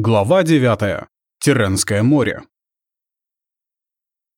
Глава 9. Тиренское море.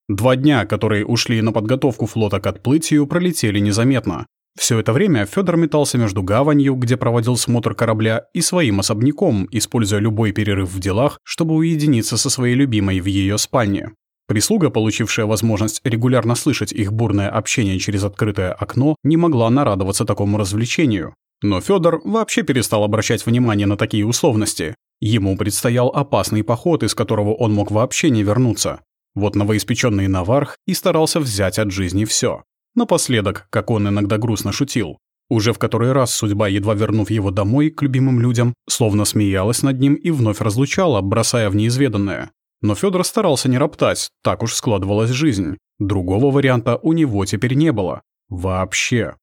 Два дня, которые ушли на подготовку флота к отплытию, пролетели незаметно. Все это время Федор метался между гаванью, где проводил смотр корабля, и своим особняком, используя любой перерыв в делах, чтобы уединиться со своей любимой в ее спальне. Прислуга, получившая возможность регулярно слышать их бурное общение через открытое окно, не могла нарадоваться такому развлечению. Но Федор вообще перестал обращать внимание на такие условности. Ему предстоял опасный поход, из которого он мог вообще не вернуться. Вот новоиспеченный Наварх и старался взять от жизни все. Напоследок, как он иногда грустно шутил. Уже в который раз судьба, едва вернув его домой к любимым людям, словно смеялась над ним и вновь разлучала, бросая в неизведанное. Но Федор старался не роптать, так уж складывалась жизнь. Другого варианта у него теперь не было. Вообще.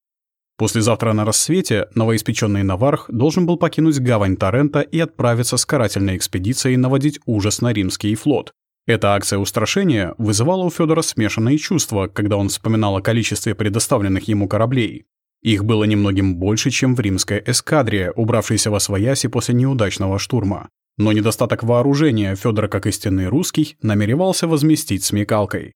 Послезавтра на рассвете новоиспеченный Наварх должен был покинуть гавань Торрента и отправиться с карательной экспедицией наводить ужас на римский флот. Эта акция устрашения вызывала у Федора смешанные чувства, когда он вспоминал о количестве предоставленных ему кораблей. Их было немногим больше, чем в римской эскадре, убравшейся во свояси после неудачного штурма. Но недостаток вооружения Федор, как истинный русский, намеревался возместить смекалкой.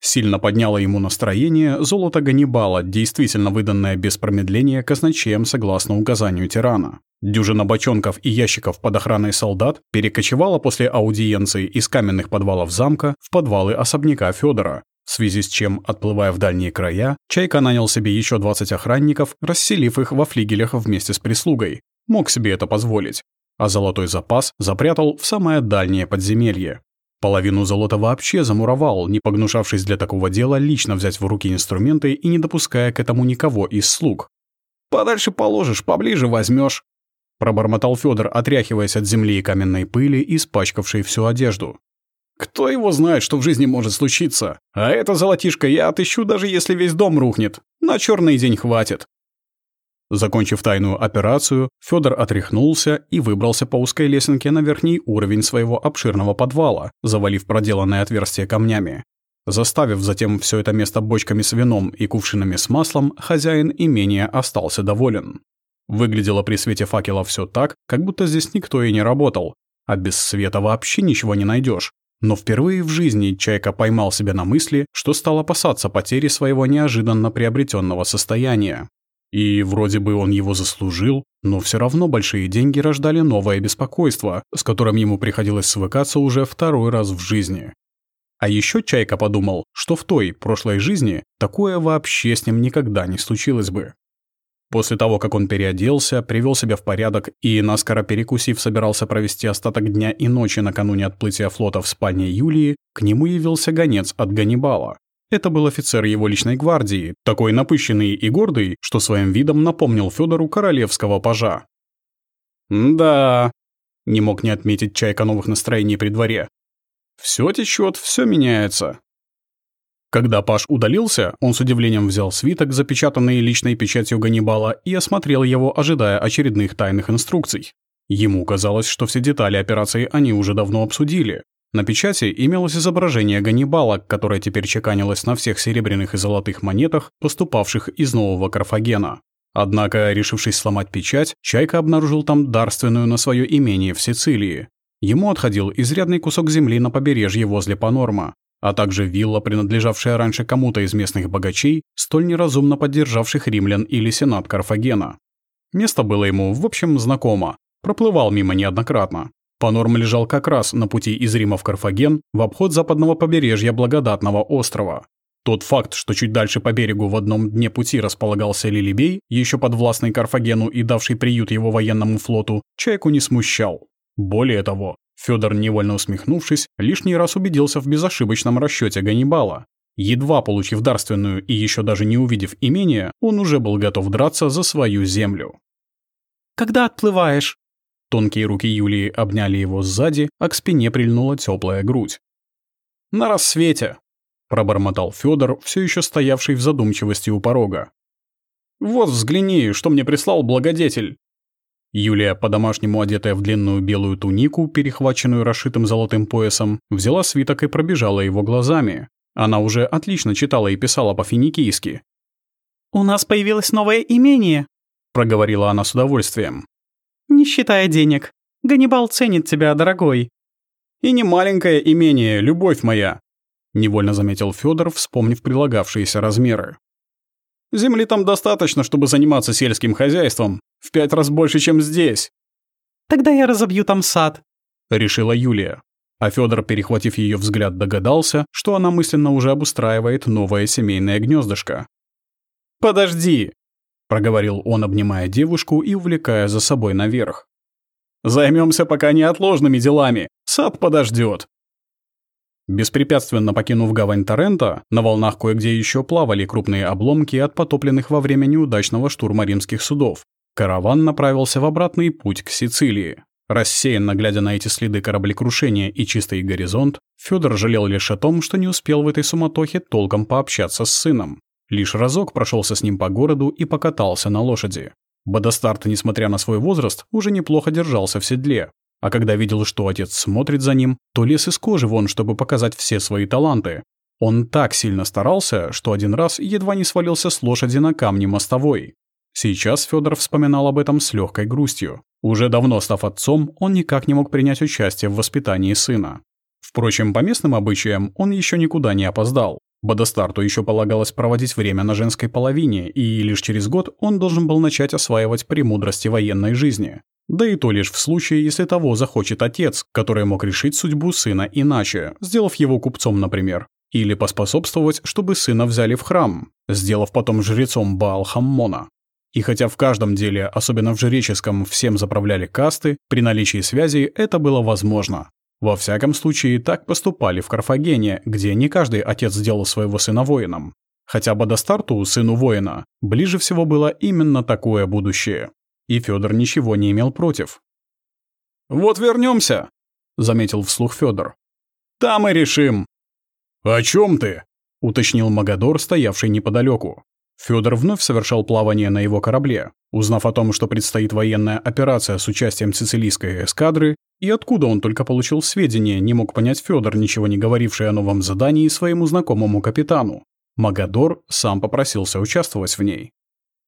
Сильно подняло ему настроение золото Ганнибала, действительно выданное без промедления казначеем согласно указанию тирана. Дюжина бочонков и ящиков под охраной солдат перекочевала после аудиенции из каменных подвалов замка в подвалы особняка Федора, в связи с чем, отплывая в дальние края, Чайка нанял себе еще 20 охранников, расселив их во флигелях вместе с прислугой. Мог себе это позволить. А золотой запас запрятал в самое дальнее подземелье. Половину золота вообще замуровал, не погнушавшись для такого дела лично взять в руки инструменты и не допуская к этому никого из слуг. «Подальше положишь, поближе возьмешь, пробормотал Федор, отряхиваясь от земли и каменной пыли, испачкавшей всю одежду. «Кто его знает, что в жизни может случиться? А это золотишко я отыщу, даже если весь дом рухнет. На черный день хватит». Закончив тайную операцию, Федор отряхнулся и выбрался по узкой лесенке на верхний уровень своего обширного подвала, завалив проделанное отверстие камнями. Заставив затем все это место бочками с вином и кувшинами с маслом, хозяин имения остался доволен. Выглядело при свете факела все так, как будто здесь никто и не работал, а без света вообще ничего не найдешь. Но впервые в жизни Чайка поймал себя на мысли, что стал опасаться потери своего неожиданно приобретенного состояния. И вроде бы он его заслужил, но все равно большие деньги рождали новое беспокойство, с которым ему приходилось свыкаться уже второй раз в жизни. А еще Чайка подумал, что в той, прошлой жизни, такое вообще с ним никогда не случилось бы. После того, как он переоделся, привел себя в порядок и, наскоро перекусив, собирался провести остаток дня и ночи накануне отплытия флота в спальне Юлии, к нему явился гонец от Ганнибала. Это был офицер его личной гвардии, такой напыщенный и гордый, что своим видом напомнил Федору королевского пажа. «Да», — не мог не отметить Чайка новых настроений при дворе. «Всё течёт, всё меняется». Когда Паш удалился, он с удивлением взял свиток, запечатанный личной печатью Ганнибала, и осмотрел его, ожидая очередных тайных инструкций. Ему казалось, что все детали операции они уже давно обсудили, на печати имелось изображение Ганнибала, которое теперь чеканилось на всех серебряных и золотых монетах, поступавших из нового Карфагена. Однако, решившись сломать печать, Чайка обнаружил там дарственную на свое имение в Сицилии. Ему отходил изрядный кусок земли на побережье возле Панорма, а также вилла, принадлежавшая раньше кому-то из местных богачей, столь неразумно поддержавших римлян или сенат Карфагена. Место было ему, в общем, знакомо, проплывал мимо неоднократно. Панорм лежал как раз на пути из Рима в Карфаген в обход западного побережья Благодатного острова. Тот факт, что чуть дальше по берегу в одном дне пути располагался Лилибей, еще подвластный Карфагену и давший приют его военному флоту, Чайку не смущал. Более того, Федор, невольно усмехнувшись, лишний раз убедился в безошибочном расчете Ганнибала. Едва получив дарственную и еще даже не увидев имение, он уже был готов драться за свою землю. «Когда отплываешь?» Тонкие руки Юлии обняли его сзади, а к спине прильнула теплая грудь. «На рассвете!» — пробормотал Федор, все еще стоявший в задумчивости у порога. «Вот взгляни, что мне прислал благодетель!» Юлия, по-домашнему одетая в длинную белую тунику, перехваченную расшитым золотым поясом, взяла свиток и пробежала его глазами. Она уже отлично читала и писала по-финикийски. «У нас появилось новое имение», — проговорила она с удовольствием не считая денег. Ганнибал ценит тебя, дорогой». «И не маленькое имение, любовь моя», — невольно заметил Федор, вспомнив прилагавшиеся размеры. «Земли там достаточно, чтобы заниматься сельским хозяйством, в пять раз больше, чем здесь». «Тогда я разобью там сад», — решила Юлия. А Федор, перехватив ее взгляд, догадался, что она мысленно уже обустраивает новое семейное гнездышко. «Подожди!» — проговорил он, обнимая девушку и увлекая за собой наверх. Займемся пока неотложными делами. Сад подождет. Беспрепятственно покинув гавань Торрента, на волнах кое-где еще плавали крупные обломки от потопленных во время неудачного штурма римских судов. Караван направился в обратный путь к Сицилии. Рассеянно глядя на эти следы кораблекрушения и чистый горизонт, Федор жалел лишь о том, что не успел в этой суматохе толком пообщаться с сыном. Лишь разок прошелся с ним по городу и покатался на лошади. Бодостарт, несмотря на свой возраст, уже неплохо держался в седле. А когда видел, что отец смотрит за ним, то лез из кожи вон, чтобы показать все свои таланты. Он так сильно старался, что один раз едва не свалился с лошади на камни мостовой. Сейчас Федор вспоминал об этом с легкой грустью. Уже давно став отцом, он никак не мог принять участие в воспитании сына. Впрочем, по местным обычаям он еще никуда не опоздал. Бодостарту еще полагалось проводить время на женской половине, и лишь через год он должен был начать осваивать премудрости военной жизни. Да и то лишь в случае, если того захочет отец, который мог решить судьбу сына иначе, сделав его купцом, например. Или поспособствовать, чтобы сына взяли в храм, сделав потом жрецом Баал-Хаммона. И хотя в каждом деле, особенно в жреческом, всем заправляли касты, при наличии связи это было возможно. Во всяком случае, так поступали в Карфагене, где не каждый отец сделал своего сына воином. Хотя Бодостарту, сыну воина, ближе всего было именно такое будущее. И Федор ничего не имел против. «Вот вернемся, заметил вслух Федор. «Там и решим». «О чем ты?» — уточнил Магадор, стоявший неподалеку. Федор вновь совершал плавание на его корабле. Узнав о том, что предстоит военная операция с участием сицилийской эскадры, и откуда он только получил сведения, не мог понять Федор, ничего не говоривший о новом задании своему знакомому капитану. Магадор сам попросился участвовать в ней.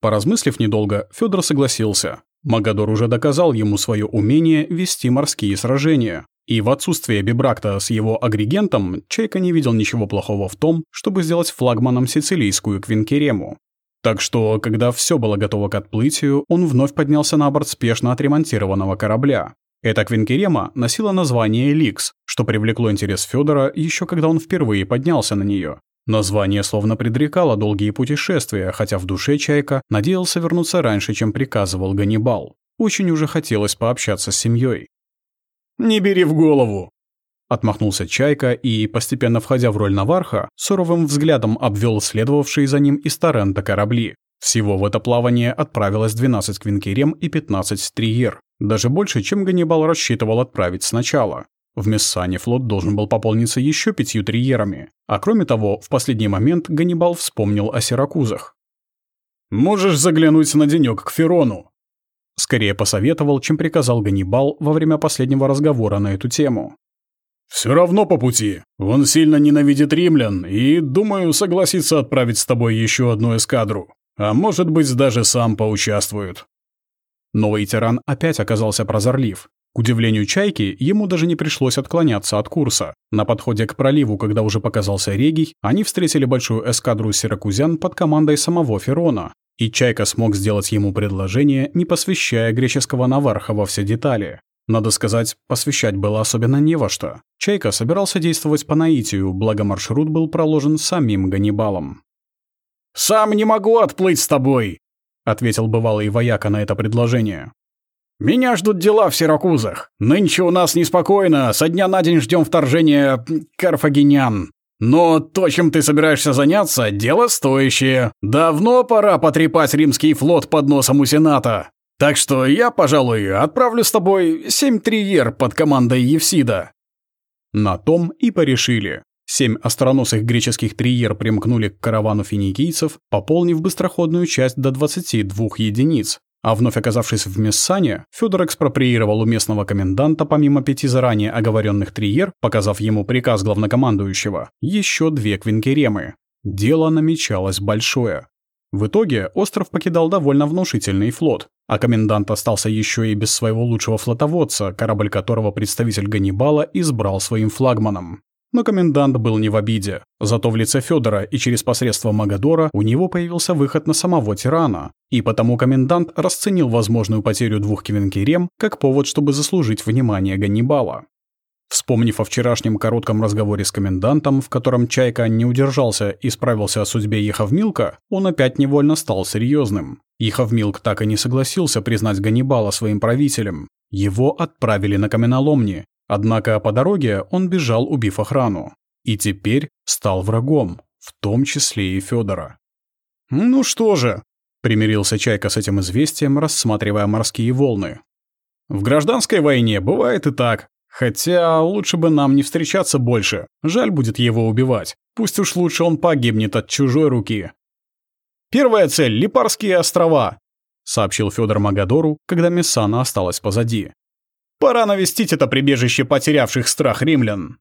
Поразмыслив недолго, Федор согласился. Магадор уже доказал ему свое умение вести морские сражения. И в отсутствие Бибракта с его агрегентом, Чайка не видел ничего плохого в том, чтобы сделать флагманом сицилийскую Квинкерему. Так что, когда все было готово к отплытию, он вновь поднялся на борт спешно отремонтированного корабля. Эта Квинкерема носила название «Ликс», что привлекло интерес Федора еще когда он впервые поднялся на нее. Название словно предрекало долгие путешествия, хотя в душе Чайка надеялся вернуться раньше, чем приказывал Ганнибал. Очень уже хотелось пообщаться с семьей. «Не бери в голову!» Отмахнулся Чайка и, постепенно входя в роль Наварха, суровым взглядом обвел следовавшие за ним из Торрента корабли. Всего в это плавание отправилось 12 квинкерем и 15 триер. Даже больше, чем Ганнибал рассчитывал отправить сначала. В Мессане флот должен был пополниться еще пятью триерами. А кроме того, в последний момент Ганнибал вспомнил о Сиракузах. «Можешь заглянуть на денек к Ферону», Скорее посоветовал, чем приказал Ганнибал во время последнего разговора на эту тему. «Все равно по пути. Он сильно ненавидит римлян и, думаю, согласится отправить с тобой еще одну эскадру. А может быть, даже сам поучаствует. Новый тиран опять оказался прозорлив. К удивлению Чайки, ему даже не пришлось отклоняться от курса. На подходе к проливу, когда уже показался Регий, они встретили большую эскадру сиракузян под командой самого Ферона. И Чайка смог сделать ему предложение, не посвящая греческого наварха во все детали. Надо сказать, посвящать было особенно не во что. Чайка собирался действовать по наитию, благо маршрут был проложен самим Ганнибалом. «Сам не могу отплыть с тобой», — ответил бывалый вояка на это предложение. «Меня ждут дела в Сиракузах. Нынче у нас неспокойно, со дня на день ждем вторжения карфагенян. Но то, чем ты собираешься заняться, дело стоящее. Давно пора потрепать римский флот под носом у Сената. Так что я, пожалуй, отправлю с тобой семь триер под командой Евсида». На том и порешили. Семь остроносых греческих триер примкнули к каравану финикийцев, пополнив быстроходную часть до 22 единиц. А вновь оказавшись в Мессане, Федор экспроприировал у местного коменданта помимо пяти заранее оговоренных триер, показав ему приказ главнокомандующего, еще две квинкеремы. Дело намечалось большое. В итоге остров покидал довольно внушительный флот, а комендант остался еще и без своего лучшего флотоводца, корабль которого представитель Ганнибала избрал своим флагманом. Но комендант был не в обиде. Зато в лице Федора и через посредство Магадора у него появился выход на самого тирана. И потому комендант расценил возможную потерю двух кивенкерем как повод, чтобы заслужить внимание Ганнибала. Вспомнив о вчерашнем коротком разговоре с комендантом, в котором Чайка не удержался и справился о судьбе Ехавмилка, он опять невольно стал серьезным. Ехавмилк так и не согласился признать Ганнибала своим правителем. Его отправили на каменоломни, Однако по дороге он бежал, убив охрану. И теперь стал врагом, в том числе и Федора. «Ну что же», — примирился Чайка с этим известием, рассматривая морские волны. «В гражданской войне бывает и так. Хотя лучше бы нам не встречаться больше. Жаль будет его убивать. Пусть уж лучше он погибнет от чужой руки». «Первая цель — Липарские острова», — сообщил Федор Магадору, когда Мессана осталась позади. Пора навестить это прибежище потерявших страх римлян.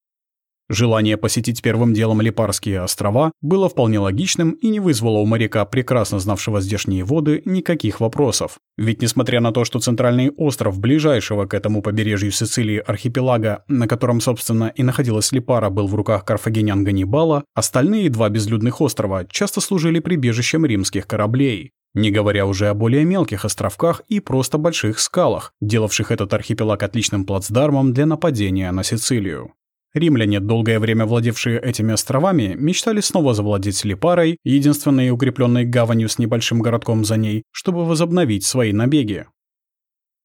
Желание посетить первым делом Липарские острова было вполне логичным и не вызвало у моряка, прекрасно знавшего здешние воды, никаких вопросов. Ведь несмотря на то, что центральный остров ближайшего к этому побережью Сицилии архипелага, на котором, собственно, и находилась Липара, был в руках карфагенян Ганнибала, остальные два безлюдных острова часто служили прибежищем римских кораблей. Не говоря уже о более мелких островках и просто больших скалах, делавших этот архипелаг отличным плацдармом для нападения на Сицилию. Римляне, долгое время владевшие этими островами, мечтали снова завладеть Липарой, единственной укрепленной гаванью с небольшим городком за ней, чтобы возобновить свои набеги.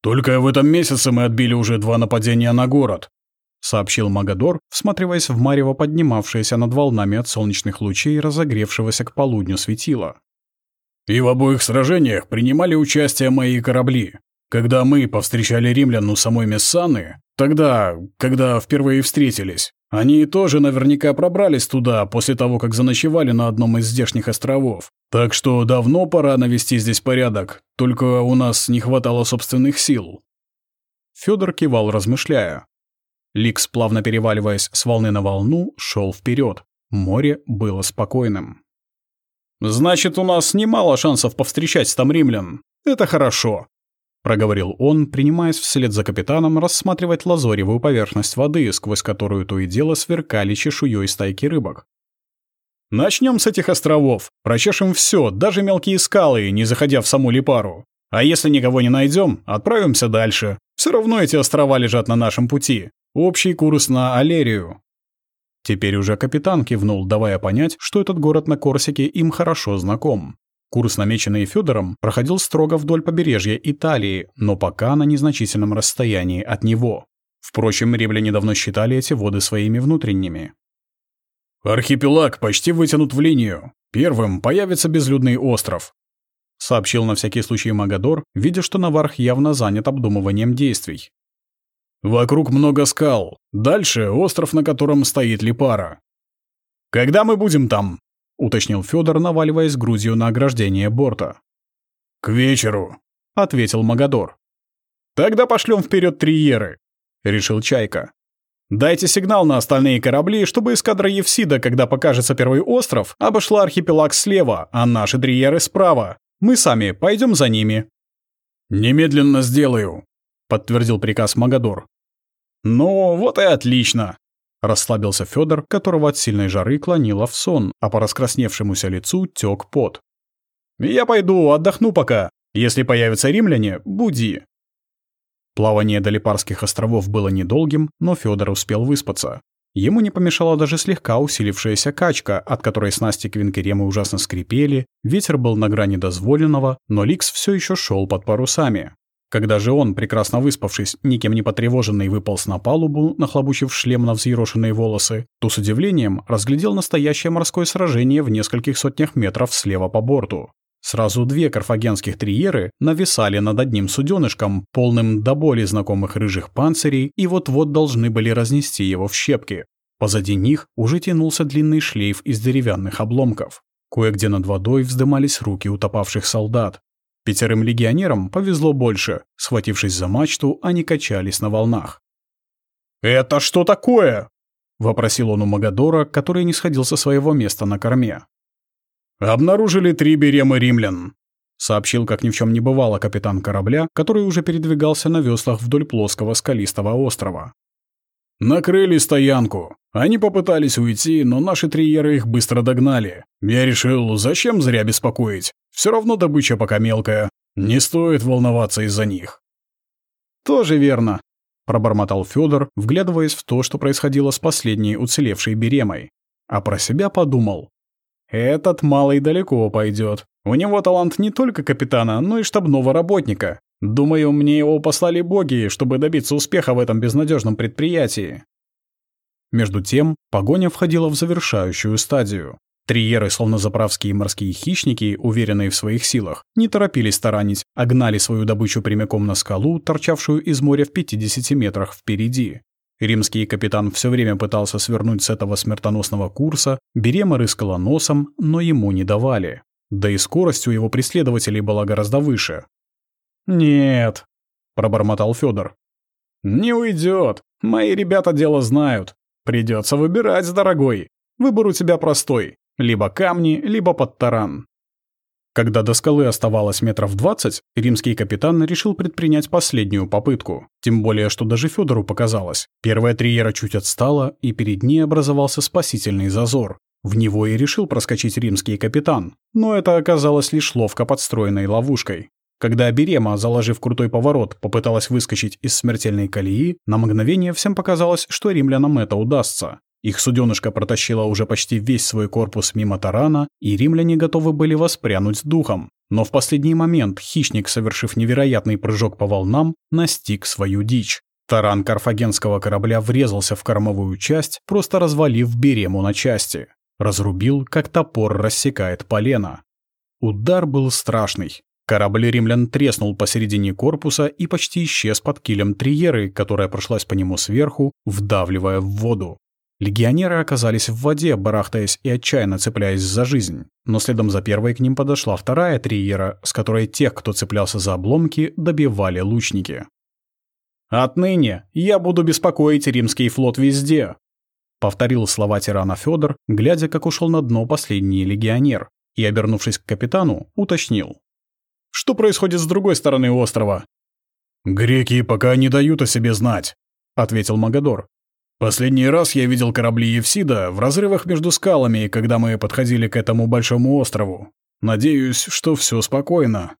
«Только в этом месяце мы отбили уже два нападения на город», сообщил Магадор, всматриваясь в марево поднимавшееся над волнами от солнечных лучей, разогревшегося к полудню светила. И в обоих сражениях принимали участие мои корабли. Когда мы повстречали римлян у самой Мессаны, тогда, когда впервые встретились, они тоже наверняка пробрались туда после того, как заночевали на одном из здешних островов. Так что давно пора навести здесь порядок, только у нас не хватало собственных сил». Федор кивал, размышляя. Ликс, плавно переваливаясь с волны на волну, шел вперед. Море было спокойным. «Значит, у нас немало шансов повстречать там римлян. Это хорошо», — проговорил он, принимаясь вслед за капитаном рассматривать лазоревую поверхность воды, сквозь которую то и дело сверкали чешуей стайки рыбок. Начнем с этих островов. Прочешем все, даже мелкие скалы, не заходя в саму Липару. А если никого не найдем, отправимся дальше. Все равно эти острова лежат на нашем пути. Общий курс на Алерию. Теперь уже капитан кивнул, давая понять, что этот город на Корсике им хорошо знаком. Курс, намеченный Федором, проходил строго вдоль побережья Италии, но пока на незначительном расстоянии от него. Впрочем, римляне давно считали эти воды своими внутренними. «Архипелаг почти вытянут в линию. Первым появится безлюдный остров», — сообщил на всякий случай Магадор, видя, что Наварх явно занят обдумыванием действий. Вокруг много скал. Дальше остров, на котором стоит Липара. «Когда мы будем там?» — уточнил Федор, наваливаясь грудью на ограждение борта. «К вечеру», — ответил Магадор. «Тогда пошлем вперед триеры», — решил Чайка. «Дайте сигнал на остальные корабли, чтобы эскадра Евсида, когда покажется первый остров, обошла архипелаг слева, а наши триеры справа. Мы сами пойдем за ними». «Немедленно сделаю», — подтвердил приказ Магадор. «Ну, вот и отлично!» Расслабился Федор, которого от сильной жары клонило в сон, а по раскрасневшемуся лицу тек пот. «Я пойду отдохну пока. Если появятся римляне, буди». Плавание до Липарских островов было недолгим, но Федор успел выспаться. Ему не помешала даже слегка усилившаяся качка, от которой снасти Квинкеремы ужасно скрипели, ветер был на грани дозволенного, но Ликс все еще шел под парусами. Когда же он, прекрасно выспавшись, никем не потревоженный, выполз на палубу, нахлобучив шлем на взъерошенные волосы, то с удивлением разглядел настоящее морское сражение в нескольких сотнях метров слева по борту. Сразу две карфагенских триеры нависали над одним суденышком, полным до боли знакомых рыжих панцирей, и вот-вот должны были разнести его в щепки. Позади них уже тянулся длинный шлейф из деревянных обломков. Кое-где над водой вздымались руки утопавших солдат. Пятерым легионерам повезло больше. Схватившись за мачту, они качались на волнах. «Это что такое?» — вопросил он у Магадора, который не сходил со своего места на корме. Обнаружили три беремы римлян сообщил, как ни в чем не бывало капитан корабля, который уже передвигался на веслах вдоль плоского скалистого острова. «Накрыли стоянку. Они попытались уйти, но наши триеры их быстро догнали. Я решил, зачем зря беспокоить? Все равно добыча пока мелкая. Не стоит волноваться из-за них». «Тоже верно», — пробормотал Федор, вглядываясь в то, что происходило с последней уцелевшей беремой. А про себя подумал. «Этот малый далеко пойдет. У него талант не только капитана, но и штабного работника. Думаю, мне его послали боги, чтобы добиться успеха в этом безнадежном предприятии. Между тем, погоня входила в завершающую стадию. Триеры, словно заправские морские хищники, уверенные в своих силах, не торопились таранить, а гнали свою добычу прямиком на скалу, торчавшую из моря в 50 метрах впереди. Римский капитан все время пытался свернуть с этого смертоносного курса, Берема рыскала носом, но ему не давали. Да и скорость у его преследователей была гораздо выше. «Нет», — пробормотал Федор. «Не уйдет. Мои ребята дело знают. Придется выбирать, дорогой. Выбор у тебя простой. Либо камни, либо под таран». Когда до скалы оставалось метров двадцать, римский капитан решил предпринять последнюю попытку. Тем более, что даже Федору показалось. Первая триера чуть отстала, и перед ней образовался спасительный зазор. В него и решил проскочить римский капитан, но это оказалось лишь ловко подстроенной ловушкой. Когда Берема, заложив крутой поворот, попыталась выскочить из смертельной колеи, на мгновение всем показалось, что римлянам это удастся. Их суденышко протащило уже почти весь свой корпус мимо тарана, и римляне готовы были воспрянуть духом. Но в последний момент хищник, совершив невероятный прыжок по волнам, настиг свою дичь. Таран карфагенского корабля врезался в кормовую часть, просто развалив Берему на части. Разрубил, как топор рассекает полено. Удар был страшный. Корабль римлян треснул посередине корпуса и почти исчез под килем Триеры, которая прошлась по нему сверху, вдавливая в воду. Легионеры оказались в воде, барахтаясь и отчаянно цепляясь за жизнь. Но следом за первой к ним подошла вторая Триера, с которой тех, кто цеплялся за обломки, добивали лучники. «Отныне я буду беспокоить римский флот везде», повторил слова тирана Федор, глядя, как ушел на дно последний легионер, и, обернувшись к капитану, уточнил. «Что происходит с другой стороны острова?» «Греки пока не дают о себе знать», — ответил Магадор. «Последний раз я видел корабли Евсида в разрывах между скалами, когда мы подходили к этому большому острову. Надеюсь, что все спокойно».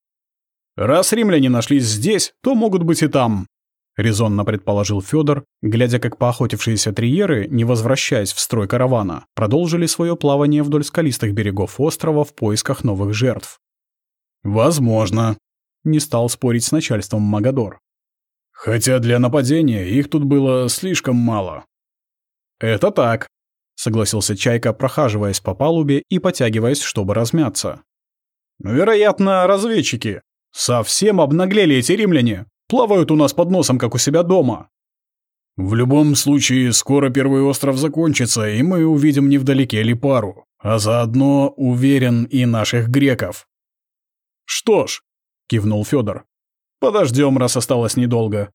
«Раз римляне нашлись здесь, то могут быть и там», — резонно предположил Федор, глядя, как поохотившиеся триеры, не возвращаясь в строй каравана, продолжили свое плавание вдоль скалистых берегов острова в поисках новых жертв. «Возможно», — не стал спорить с начальством Магадор. «Хотя для нападения их тут было слишком мало». «Это так», — согласился Чайка, прохаживаясь по палубе и потягиваясь, чтобы размяться. «Вероятно, разведчики. Совсем обнаглели эти римляне. Плавают у нас под носом, как у себя дома». «В любом случае, скоро первый остров закончится, и мы увидим невдалеке Липару, а заодно, уверен, и наших греков». «Что ж», — кивнул Федор, — «подождем, раз осталось недолго».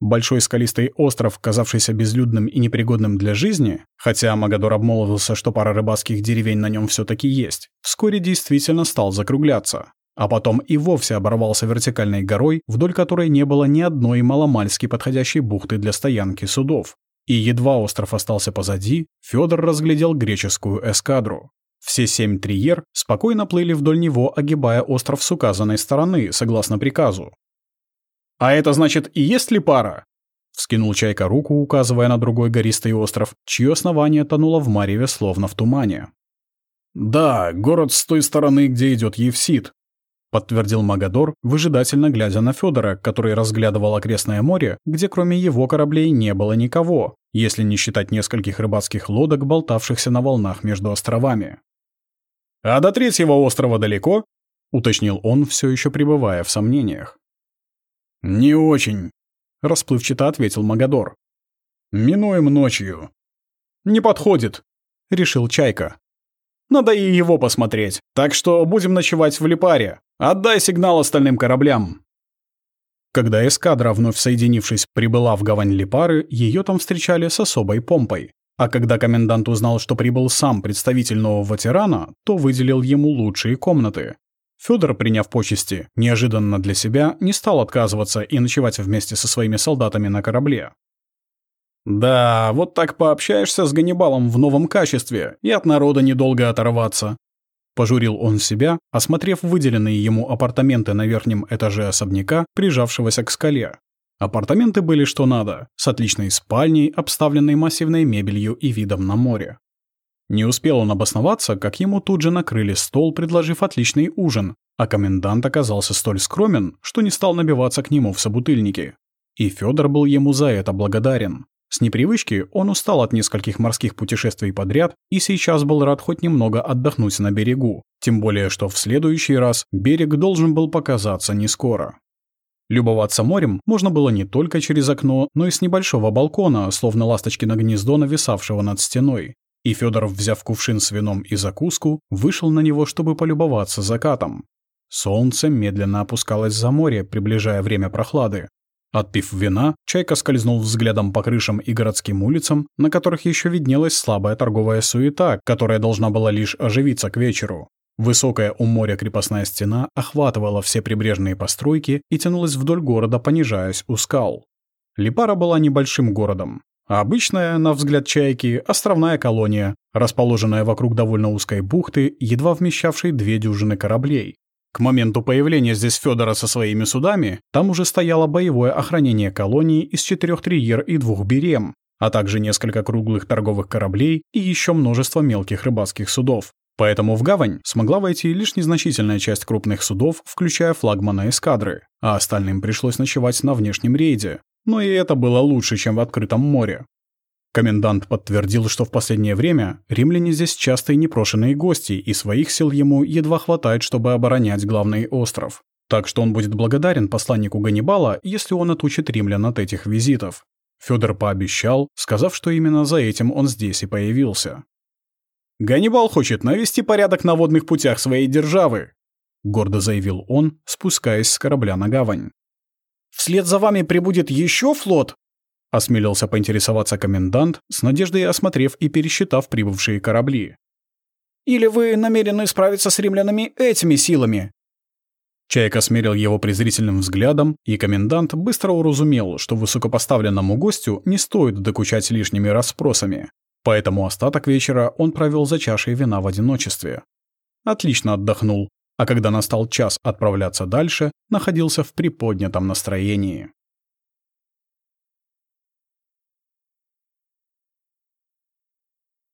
Большой скалистый остров, казавшийся безлюдным и непригодным для жизни, хотя Магадор обмолвился, что пара рыбацких деревень на нем все таки есть, вскоре действительно стал закругляться а потом и вовсе оборвался вертикальной горой, вдоль которой не было ни одной маломальски подходящей бухты для стоянки судов. И едва остров остался позади, Федор разглядел греческую эскадру. Все семь триер спокойно плыли вдоль него, огибая остров с указанной стороны, согласно приказу. «А это значит, и есть ли пара?» Вскинул Чайка руку, указывая на другой гористый остров, чье основание тонуло в мареве, словно в тумане. «Да, город с той стороны, где идет Евсид», подтвердил Магадор, выжидательно глядя на Федора, который разглядывал окрестное море, где кроме его кораблей не было никого, если не считать нескольких рыбацких лодок, болтавшихся на волнах между островами. «А до третьего острова далеко?» — уточнил он, все еще пребывая в сомнениях. «Не очень», — расплывчато ответил Магадор. «Минуем ночью». «Не подходит», — решил Чайка. «Надо и его посмотреть, так что будем ночевать в Липаре. Отдай сигнал остальным кораблям». Когда эскадра, вновь соединившись, прибыла в гавань Липары, ее там встречали с особой помпой. А когда комендант узнал, что прибыл сам представитель нового тирана, то выделил ему лучшие комнаты. Федор, приняв почести, неожиданно для себя не стал отказываться и ночевать вместе со своими солдатами на корабле. «Да, вот так пообщаешься с Ганнибалом в новом качестве, и от народа недолго оторваться», Пожурил он себя, осмотрев выделенные ему апартаменты на верхнем этаже особняка, прижавшегося к скале. Апартаменты были что надо, с отличной спальней, обставленной массивной мебелью и видом на море. Не успел он обосноваться, как ему тут же накрыли стол, предложив отличный ужин, а комендант оказался столь скромен, что не стал набиваться к нему в собутыльники. И Федор был ему за это благодарен. С непривычки он устал от нескольких морских путешествий подряд и сейчас был рад хоть немного отдохнуть на берегу, тем более что в следующий раз берег должен был показаться не скоро. Любоваться морем можно было не только через окно, но и с небольшого балкона, словно ласточки на гнездо, нависавшего над стеной. И Федоров, взяв кувшин с вином и закуску, вышел на него, чтобы полюбоваться закатом. Солнце медленно опускалось за море, приближая время прохлады, Отпив вина, Чайка скользнул взглядом по крышам и городским улицам, на которых еще виднелась слабая торговая суета, которая должна была лишь оживиться к вечеру. Высокая у моря крепостная стена охватывала все прибрежные постройки и тянулась вдоль города, понижаясь у скал. Липара была небольшим городом. А обычная, на взгляд Чайки, островная колония, расположенная вокруг довольно узкой бухты, едва вмещавшей две дюжины кораблей, к моменту появления здесь Федора со своими судами, там уже стояло боевое охранение колонии из четырех триер и двух берем, а также несколько круглых торговых кораблей и еще множество мелких рыбацких судов. Поэтому в гавань смогла войти лишь незначительная часть крупных судов, включая флагмана эскадры, а остальным пришлось ночевать на внешнем рейде. Но и это было лучше, чем в открытом море. Комендант подтвердил, что в последнее время римляне здесь частые непрошенные гости, и своих сил ему едва хватает, чтобы оборонять главный остров. Так что он будет благодарен посланнику Ганнибала, если он отучит римлян от этих визитов. Федор пообещал, сказав, что именно за этим он здесь и появился. «Ганнибал хочет навести порядок на водных путях своей державы», — гордо заявил он, спускаясь с корабля на гавань. «Вслед за вами прибудет еще флот?» — осмелился поинтересоваться комендант, с надеждой осмотрев и пересчитав прибывшие корабли. «Или вы намерены справиться с римлянами этими силами?» Чайка смерил его презрительным взглядом, и комендант быстро уразумел, что высокопоставленному гостю не стоит докучать лишними расспросами. Поэтому остаток вечера он провел за чашей вина в одиночестве. Отлично отдохнул, а когда настал час отправляться дальше, находился в приподнятом настроении.